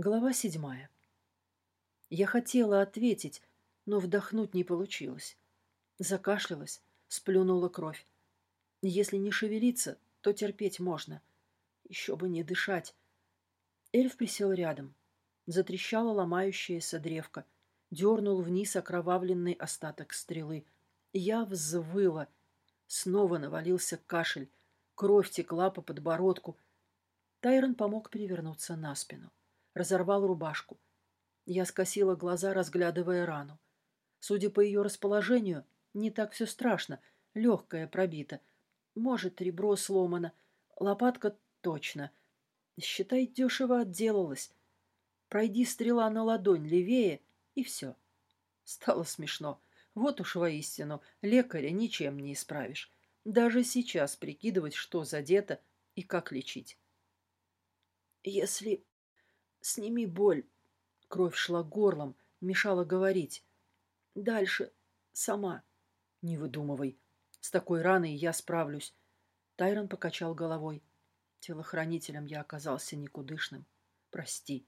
Глава седьмая. Я хотела ответить, но вдохнуть не получилось. Закашлялась, сплюнула кровь. Если не шевелиться, то терпеть можно. Еще бы не дышать. Эльф присел рядом. Затрещала ломающаяся древка. Дернул вниз окровавленный остаток стрелы. Я взвыла. Снова навалился кашель. Кровь текла по подбородку. Тайрон помог перевернуться на спину разорвал рубашку. Я скосила глаза, разглядывая рану. Судя по ее расположению, не так все страшно. Легкая пробита. Может, ребро сломано. Лопатка точно. Считай, дешево отделалась. Пройди стрела на ладонь левее, и все. Стало смешно. Вот уж воистину, лекаря ничем не исправишь. Даже сейчас прикидывать, что задето и как лечить. Если Сними боль. Кровь шла горлом, мешала говорить. Дальше сама. Не выдумывай. С такой раной я справлюсь. Тайрон покачал головой. Телохранителем я оказался никудышным. Прости.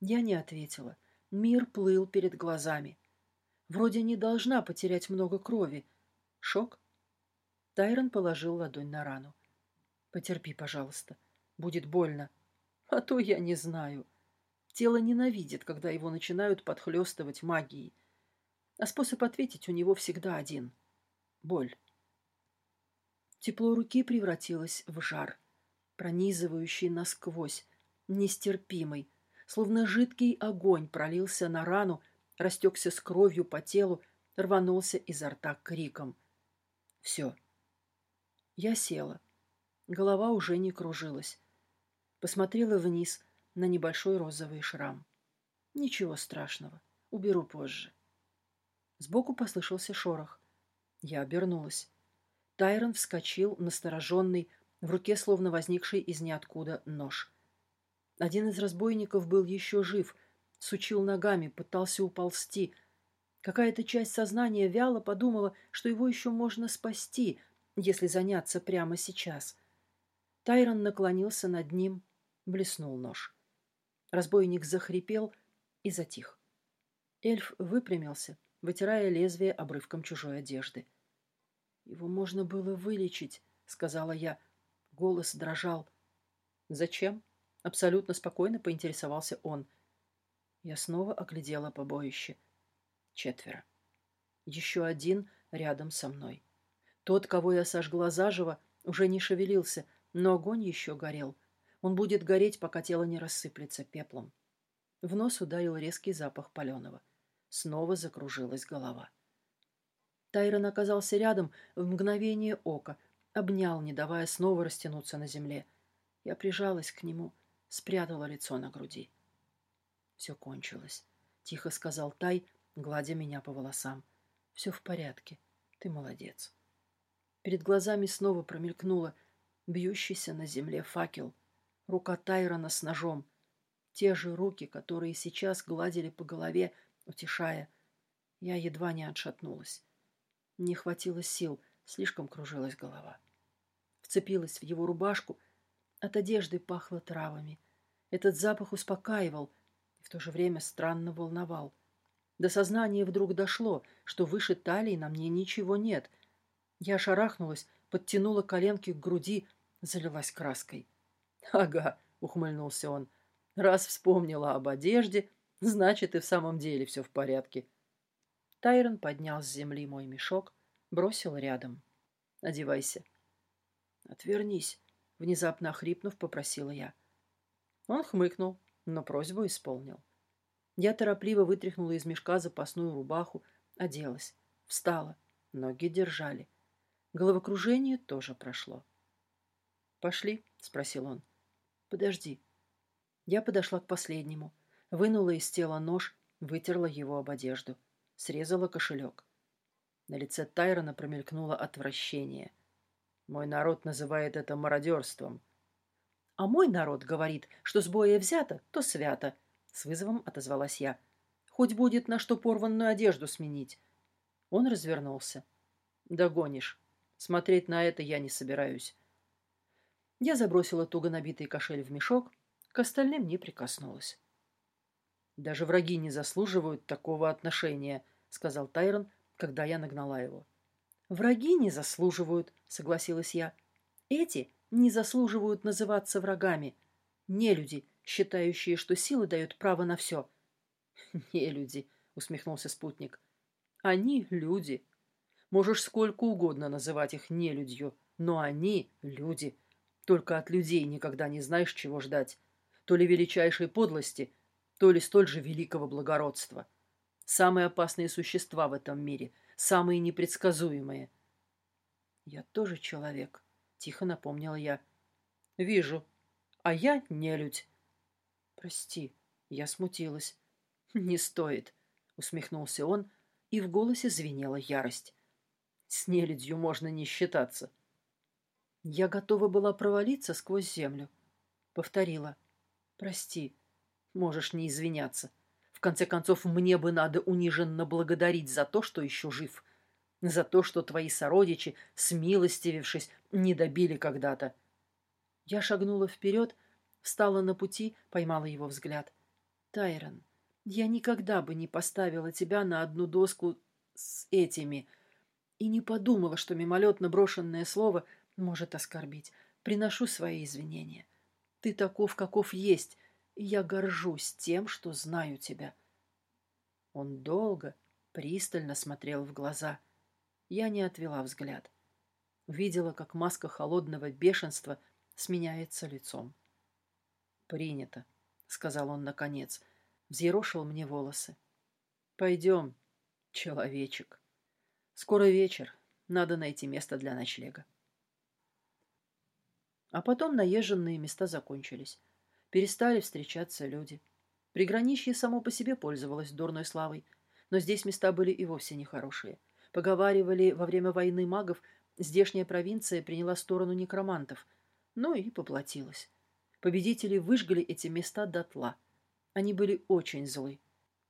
Я не ответила. Мир плыл перед глазами. Вроде не должна потерять много крови. Шок? Тайрон положил ладонь на рану. Потерпи, пожалуйста. Будет больно. А то я не знаю. Тело ненавидит, когда его начинают подхлестывать магией. А способ ответить у него всегда один — боль. Тепло руки превратилось в жар, пронизывающий насквозь, нестерпимый, словно жидкий огонь пролился на рану, растекся с кровью по телу, рванулся изо рта криком. Все. Я села. Голова уже не кружилась. Посмотрела вниз на небольшой розовый шрам. Ничего страшного. Уберу позже. Сбоку послышался шорох. Я обернулась. Тайрон вскочил, настороженный, в руке словно возникший из ниоткуда нож. Один из разбойников был еще жив, сучил ногами, пытался уползти. Какая-то часть сознания вяло подумала, что его еще можно спасти, если заняться прямо сейчас. Тайрон наклонился над ним, блеснул нож. Разбойник захрипел и затих. Эльф выпрямился, вытирая лезвие обрывком чужой одежды. «Его можно было вылечить», — сказала я. Голос дрожал. «Зачем?» — абсолютно спокойно поинтересовался он. Я снова оглядела побоище. Четверо. Еще один рядом со мной. Тот, кого я сожгла заживо, уже не шевелился, но огонь еще горел — он будет гореть, пока тело не рассыплется пеплом. В нос ударил резкий запах паленого. Снова закружилась голова. Тайрон оказался рядом в мгновение ока, обнял, не давая снова растянуться на земле. Я прижалась к нему, спрятала лицо на груди. «Все кончилось», — тихо сказал Тай, гладя меня по волосам. «Все в порядке. Ты молодец». Перед глазами снова промелькнуло бьющийся на земле факел — рука Тайрона с ножом. Те же руки, которые сейчас гладили по голове, утешая. Я едва не отшатнулась. Не хватило сил, слишком кружилась голова. Вцепилась в его рубашку. От одежды пахло травами. Этот запах успокаивал и в то же время странно волновал. До сознания вдруг дошло, что выше талии на мне ничего нет. Я шарахнулась, подтянула коленки к груди, залилась краской. «Ага», — ухмыльнулся он. «Раз вспомнила об одежде, значит, и в самом деле все в порядке». Тайрон поднял с земли мой мешок, бросил рядом. «Одевайся». «Отвернись», — внезапно охрипнув, попросила я. Он хмыкнул, но просьбу исполнил. Я торопливо вытряхнула из мешка запасную рубаху, оделась, встала, ноги держали. Головокружение тоже прошло. «Пошли?» — спросил он. «Подожди». Я подошла к последнему, вынула из тела нож, вытерла его об одежду, срезала кошелек. На лице Тайрона промелькнуло отвращение. Мой народ называет это мародерством. А мой народ говорит, что с боя взято, то свято. С вызовом отозвалась я. Хоть будет на что порванную одежду сменить. Он развернулся. Догонишь. Смотреть на это я не собираюсь. Я забросила туго набитый кошель в мешок, к остальным не прикоснулась. Даже враги не заслуживают такого отношения, сказал Тайрон, когда я нагнала его. Враги не заслуживают, согласилась я. Эти не заслуживают называться врагами. Не люди, считающие, что сила дает право на все. Не люди, усмехнулся спутник. Они люди. Можешь сколько угодно называть их нелюдью, но они люди. Только от людей никогда не знаешь, чего ждать. То ли величайшей подлости, то ли столь же великого благородства. Самые опасные существа в этом мире, самые непредсказуемые. «Я тоже человек», — тихо напомнила я. «Вижу. А я нелюдь». «Прости, я смутилась». «Не стоит», — усмехнулся он, и в голосе звенела ярость. «С нелюдью можно не считаться». Я готова была провалиться сквозь землю. Повторила. «Прости, Можешь не извиняться. В конце концов, мне бы надо униженно благодарить за то, что еще жив. За то, что твои сородичи, смилостивившись, не добили когда-то. Я шагнула вперед, встала на пути, поймала его взгляд. Тайрон, я никогда бы не поставила тебя на одну доску с этими. И не подумала, что мимолетно брошенное слово может оскорбить. Приношу свои извинения. Ты таков, каков есть, я горжусь тем, что знаю тебя. Он долго, пристально смотрел в глаза. Я не отвела взгляд. Видела, как маска холодного бешенства сменяется лицом. «Принято», — сказал он наконец, взъерошил мне волосы. «Пойдем, человечек. Скоро вечер, надо найти место для ночлега». А потом наезженные места закончились перестали встречаться люди. Приграничье само по себе пользовалось дурной славой, но здесь места были и вовсе нехорошие. Поговаривали, во время войны магов здешняя провинция приняла сторону некромантов, ну и поплатилась. Победители выжгли эти места дотла. Они были очень злы.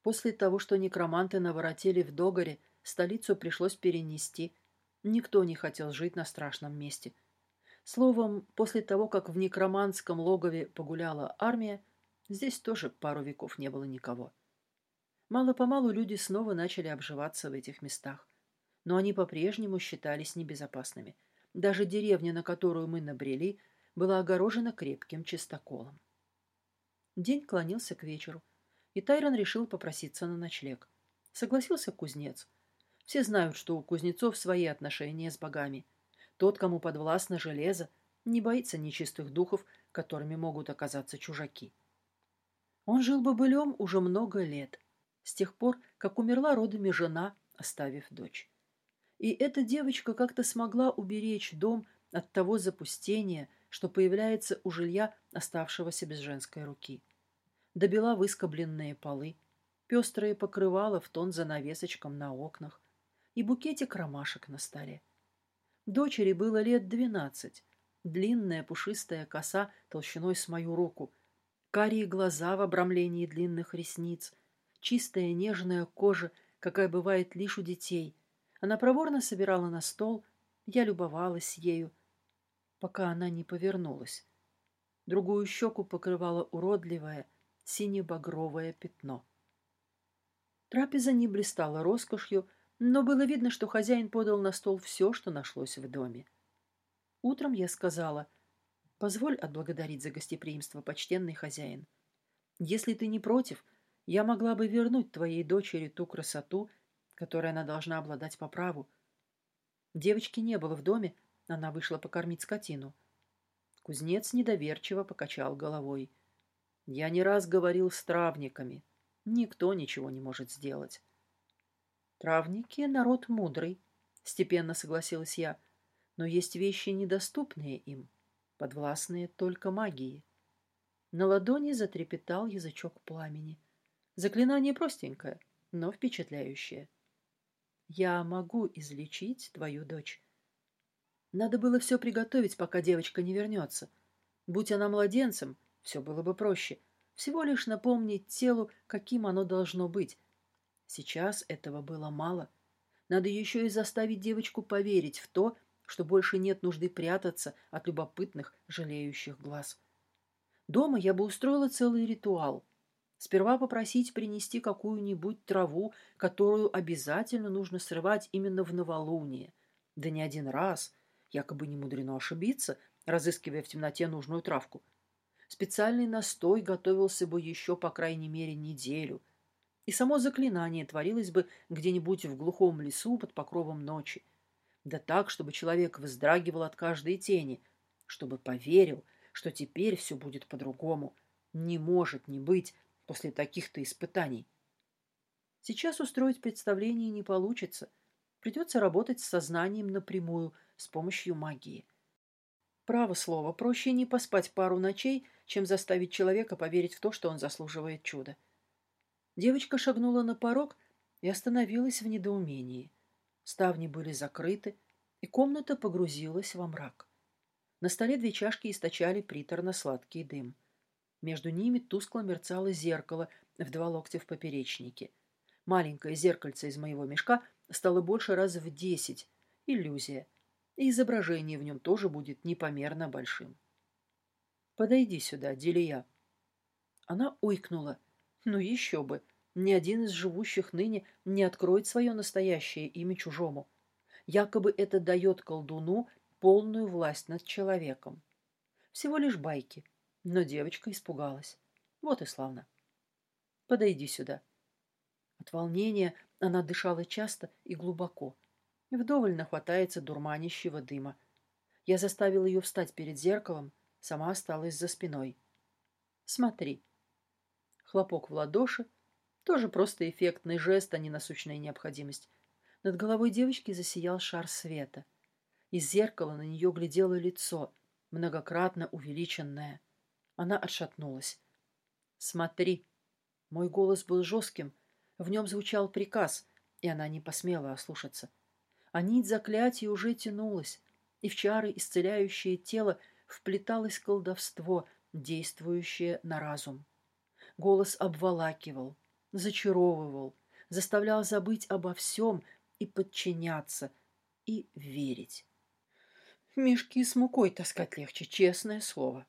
После того, что некроманты наворотили в Догоре, столицу пришлось перенести. Никто не хотел жить на страшном месте – Словом, после того, как в некроманском логове погуляла армия, здесь тоже пару веков не было никого. Мало-помалу люди снова начали обживаться в этих местах. Но они по-прежнему считались небезопасными. Даже деревня, на которую мы набрели, была огорожена крепким чистоколом. День клонился к вечеру, и Тайрон решил попроситься на ночлег. Согласился кузнец. Все знают, что у кузнецов свои отношения с богами – тот, кому подвластно железо, не боится нечистых духов, которыми могут оказаться чужаки. Он жил бобылем уже много лет, с тех пор, как умерла родами жена, оставив дочь. И эта девочка как-то смогла уберечь дом от того запустения, что появляется у жилья, оставшегося без женской руки. Добила выскобленные полы, пестрые покрывала в тон занавесочкам на окнах и букетик ромашек на столе. Дочери было лет двенадцать. Длинная пушистая коса толщиной с мою руку, карие глаза в обрамлении длинных ресниц, чистая нежная кожа, какая бывает лишь у детей. Она проворно собирала на стол, я любовалась ею, пока она не повернулась. Другую щеку покрывало уродливое, сине-багровое пятно. Трапеза не блистала роскошью, но было видно, что хозяин подал на стол все, что нашлось в доме. Утром я сказала, «Позволь отблагодарить за гостеприимство, почтенный хозяин. Если ты не против, я могла бы вернуть твоей дочери ту красоту, которой она должна обладать по праву. Девочки не было в доме, она вышла покормить скотину. Кузнец недоверчиво покачал головой. Я не раз говорил с травниками. Никто ничего не может сделать. Травники — народ мудрый, — степенно согласилась я, но есть вещи, недоступные им, подвластные только магии. На ладони затрепетал язычок пламени. Заклинание простенькое, но впечатляющее. «Я могу излечить твою дочь». Надо было все приготовить, пока девочка не вернется. Будь она младенцем, все было бы проще. Всего лишь напомнить телу, каким оно должно быть, Сейчас этого было мало. Надо еще и заставить девочку поверить в то, что больше нет нужды прятаться от любопытных, жалеющих глаз. Дома я бы устроила целый ритуал. Сперва попросить принести какую-нибудь траву, которую обязательно нужно срывать именно в новолуние. Да не один раз. Якобы не мудрено ошибиться, разыскивая в темноте нужную травку. Специальный настой готовился бы еще, по крайней мере, неделю. И само заклинание творилось бы где-нибудь в глухом лесу под покровом ночи. Да так, чтобы человек вздрагивал от каждой тени, чтобы поверил, что теперь все будет по-другому. Не может не быть после таких-то испытаний. Сейчас устроить представление не получится. Придется работать с сознанием напрямую, с помощью магии. Право слово, проще не поспать пару ночей, чем заставить человека поверить в то, что он заслуживает чуда. Девочка шагнула на порог и остановилась в недоумении. Ставни были закрыты, и комната погрузилась во мрак. На столе две чашки источали приторно-сладкий дым. Между ними тускло мерцало зеркало в два локтя в поперечнике. Маленькое зеркальце из моего мешка стало больше раз в десять. Иллюзия и изображение в нем тоже будет непомерно большим. «Подойди сюда, Делия». Она ойкнула. «Ну еще бы! Ни один из живущих ныне не откроет свое настоящее имя чужому. Якобы это дает колдуну полную власть над человеком. Всего лишь байки. Но девочка испугалась. Вот и славно. Подойди сюда. От волнения она дышала часто и глубоко. Вдоволь нахватается дурманящего дыма. Я заставил ее встать перед зеркалом, сама осталась за спиной. «Смотри». Хлопок в ладоши. Тоже просто эффектный жест, а не насущная необходимость. Над головой девочки засиял шар света. Из зеркала на нее глядело лицо, многократно увеличенное. Она отшатнулась. «Смотри». Мой голос был жестким. В нем звучал приказ, и она не посмела ослушаться а нить заклятия уже тянулась, и в чары, исцеляющее тело, вплеталось колдовство, действующее на разум. Голос обволакивал, зачаровывал, заставлял забыть обо всем и подчиняться, и верить. Мешки с мукой таскать легче, честное слово.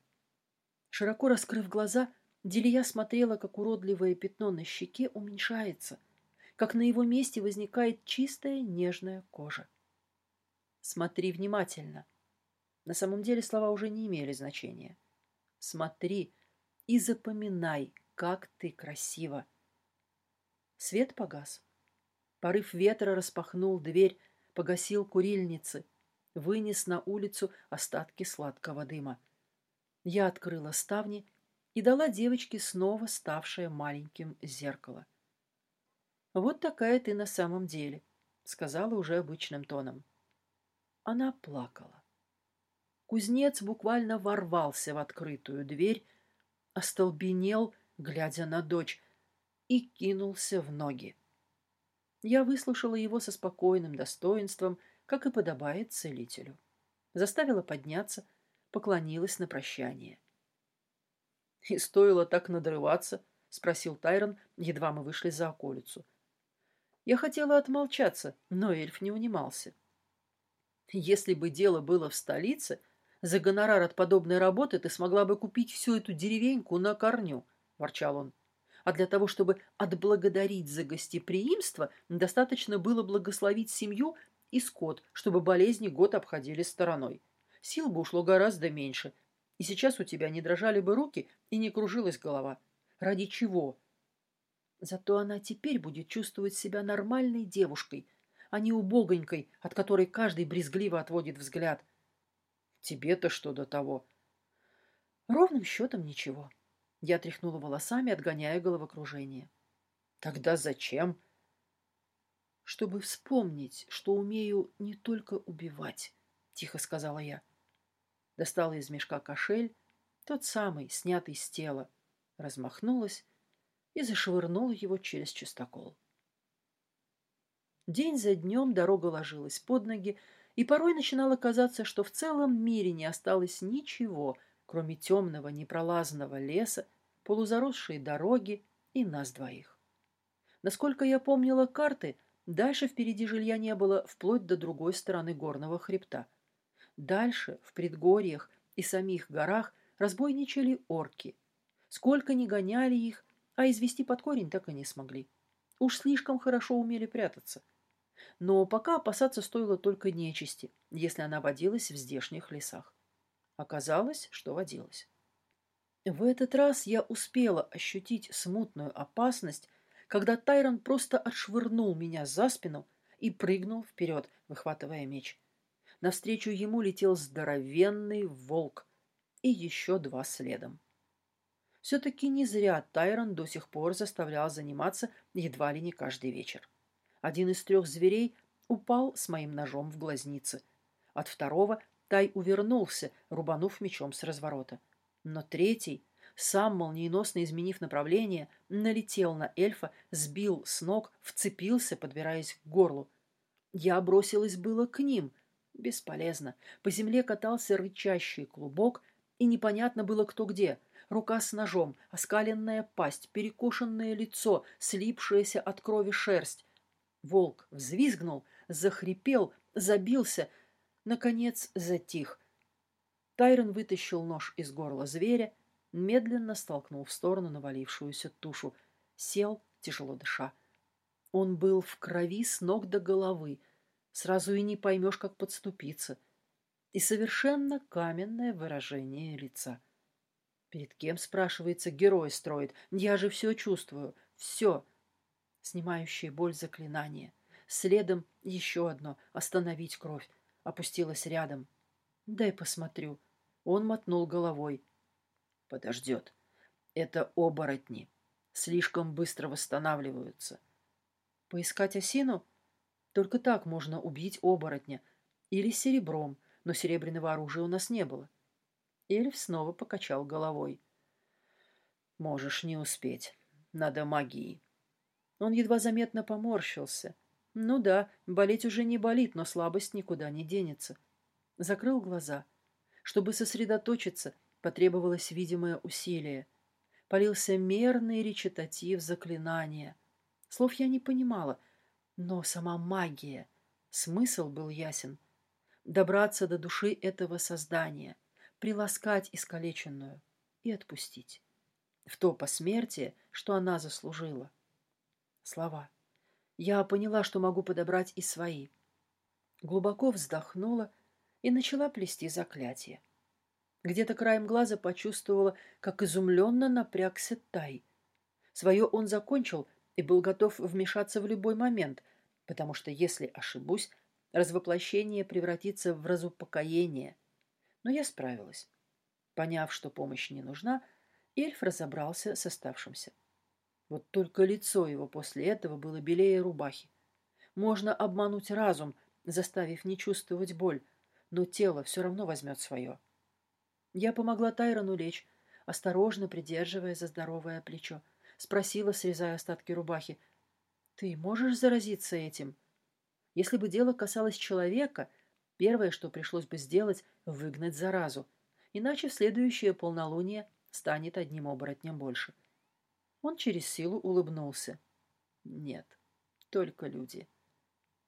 Широко раскрыв глаза, Делия смотрела, как уродливое пятно на щеке уменьшается, как на его месте возникает чистая нежная кожа. Смотри внимательно. На самом деле слова уже не имели значения. Смотри и запоминай, как ты красива. Свет погас. Порыв ветра распахнул дверь, погасил курильницы, вынес на улицу остатки сладкого дыма. Я открыла ставни и дала девочке снова ставшее маленьким зеркало. «Вот такая ты на самом деле», — сказала уже обычным тоном. Она плакала. Кузнец буквально ворвался в открытую дверь, остолбенел, глядя на дочь, и кинулся в ноги. Я выслушала его со спокойным достоинством, как и подобает целителю. Заставила подняться, поклонилась на прощание. — И стоило так надрываться? — спросил Тайрон, едва мы вышли за околицу. — я хотела отмолчаться, но эльф не унимался. Если бы дело было в столице, за гонорар от подобной работы ты смогла бы купить всю эту деревеньку на корню, — ворчал он. А для того, чтобы отблагодарить за гостеприимство, достаточно было благословить семью и скот, чтобы болезни год обходили стороной. Сил бы ушло гораздо меньше, и сейчас у тебя не дрожали бы руки и не кружилась голова. Ради чего? Зато она теперь будет чувствовать себя нормальной девушкой, а не убогонькой, от которой каждый брезгливо отводит взгляд. Тебе-то что до того? Ровным счетом ничего. Я тряхнула волосами, отгоняя головокружение. Тогда зачем? Чтобы вспомнить, что умею не только убивать, тихо сказала я. Достала из мешка кошель, тот самый, снятый с тела, размахнулась и зашвырнула его через чистокол. День за днем дорога ложилась под ноги, и порой начинало казаться, что в целом мире не осталось ничего, кроме темного непролазного леса, полузаросшей дороги и нас двоих. Насколько я помнила карты, дальше впереди жилья не было вплоть до другой стороны горного хребта. Дальше, в предгорьях и самих горах, разбойничали орки. Сколько ни гоняли их, а извести под корень так и не смогли. Уж слишком хорошо умели прятаться. Но пока опасаться стоило только нечисти, если она водилась в здешних лесах. Оказалось, что водилась. В этот раз я успела ощутить смутную опасность, когда Тайрон просто отшвырнул меня за спину и прыгнул вперед, выхватывая меч. Навстречу ему летел здоровенный волк и еще два следом. Все-таки не зря Тайрон до сих пор заставлял заниматься едва ли не каждый вечер. Один из трех зверей упал с моим ножом в глазницы. От второго Тай увернулся, рубанув мечом с разворота. Но третий, сам молниеносно изменив направление, налетел на эльфа, сбил с ног, вцепился, подбираясь к горлу. Я бросилась было к ним. Бесполезно. По земле катался рычащий клубок, и непонятно было, кто где. Рука с ножом, оскаленная пасть, перекошенное лицо, слипшаяся от крови шерсть. Волк взвизгнул, захрипел, забился, наконец затих. Тайрон вытащил нож из горла зверя, медленно столкнул в сторону навалившуюся тушу, сел, тяжело дыша. Он был в крови с ног до головы, сразу и не поймешь, как подступиться, и совершенно каменное выражение лица. Перед кем, спрашивается, герой строит? Я же все чувствую, все. Снимающее боль заклинание. Следом еще одно — остановить кровь. Опустилась рядом. Дай посмотрю. Он мотнул головой. Подождет. Это оборотни. Слишком быстро восстанавливаются. Поискать осину? Только так можно убить оборотня. Или серебром, но серебряного оружия у нас не было. Эльф снова покачал головой. Можешь не успеть. Надо магии. Он едва заметно поморщился. Ну да, болеть уже не болит, но слабость никуда не денется. Закрыл глаза. Чтобы сосредоточиться, потребовалось видимое усилие. Полился мерный речитатив заклинания. Слов я не понимала, но сама магия, смысл был ясен. Добраться до души этого создания, приласкать искалеченную и отпустить. В то посмертие, что она заслужила слова. Я поняла, что могу подобрать и свои. Глубоко вздохнула и начала плести заклятие. Где-то краем глаза почувствовала, как изумленно напрягся Тай. Свое он закончил и был готов вмешаться в любой момент, потому что, если ошибусь, развоплощение превратится в разупокоение. Но я справилась. Поняв, что помощь не нужна, эльф разобрался с оставшимся. Вот только лицо его после этого было белее рубахи. Можно обмануть разум, заставив не чувствовать боль, но тело все равно возьмет свое. Я помогла Тайрону лечь, осторожно придерживая за здоровое плечо. Спросила, срезая остатки рубахи. «Ты можешь заразиться этим?» Если бы дело касалось человека, первое, что пришлось бы сделать, — выгнать заразу. Иначе следующее полнолуние станет одним оборотнем больше. — он через силу улыбнулся. Нет, только люди.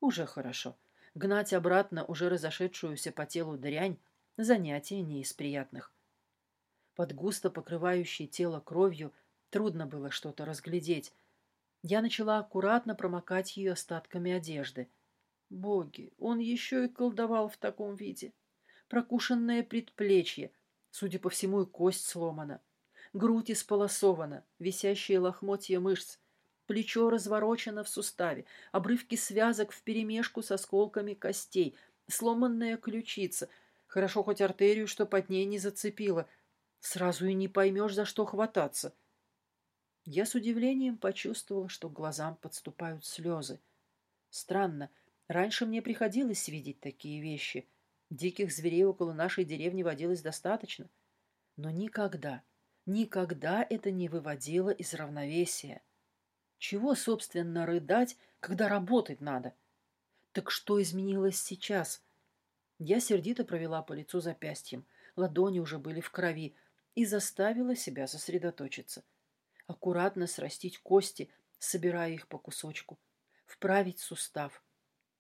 Уже хорошо. Гнать обратно уже разошедшуюся по телу дрянь — занятие не из приятных. Под густо покрывающей тело кровью трудно было что-то разглядеть. Я начала аккуратно промокать ее остатками одежды. Боги, он еще и колдовал в таком виде. Прокушенное предплечье, судя по всему, и кость сломана грудь исполосована, висящие лохмотья мышц, плечо разворочено в суставе, обрывки связок вперемешку с осколками костей, сломанная ключица. Хорошо хоть артерию, что под ней не зацепило. Сразу и не поймешь, за что хвататься. Я с удивлением почувствовала, что к глазам подступают слезы. Странно, раньше мне приходилось видеть такие вещи. Диких зверей около нашей деревни водилось достаточно. Но никогда, Никогда это не выводило из равновесия. Чего, собственно, рыдать, когда работать надо? Так что изменилось сейчас? Я сердито провела по лицу запястьем. Ладони уже были в крови и заставила себя сосредоточиться. Аккуратно срастить кости, собирая их по кусочку. Вправить сустав.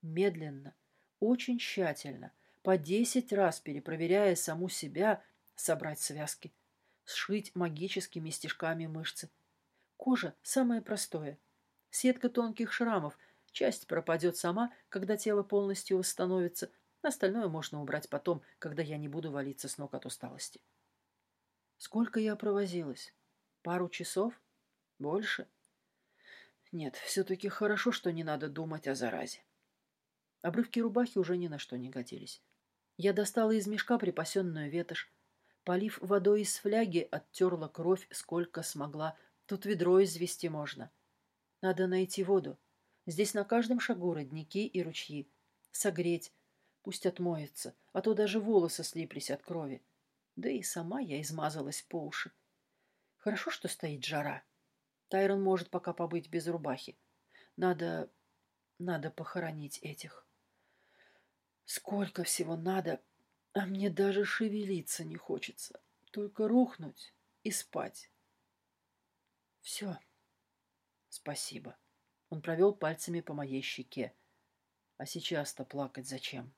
Медленно, очень тщательно, по десять раз перепроверяя саму себя, собрать связки сшить магическими стежками мышцы. Кожа – самое простое. Сетка тонких шрамов. Часть пропадет сама, когда тело полностью восстановится. Остальное можно убрать потом, когда я не буду валиться с ног от усталости. Сколько я провозилась? Пару часов? Больше? Нет, все-таки хорошо, что не надо думать о заразе. Обрывки рубахи уже ни на что не годились. Я достала из мешка припасенную ветошь. Полив водой из фляги, оттерла кровь, сколько смогла. Тут ведро извести можно. Надо найти воду. Здесь на каждом шагу родники и ручьи. Согреть. Пусть отмоется, а то даже волосы слиплись от крови. Да и сама я измазалась по уши. Хорошо, что стоит жара. Тайрон может пока побыть без рубахи. Надо... надо похоронить этих. Сколько всего надо, а мне даже шевелиться не хочется. Только рухнуть и спать. Все. Спасибо. Он провел пальцами по моей щеке. А сейчас-то плакать зачем?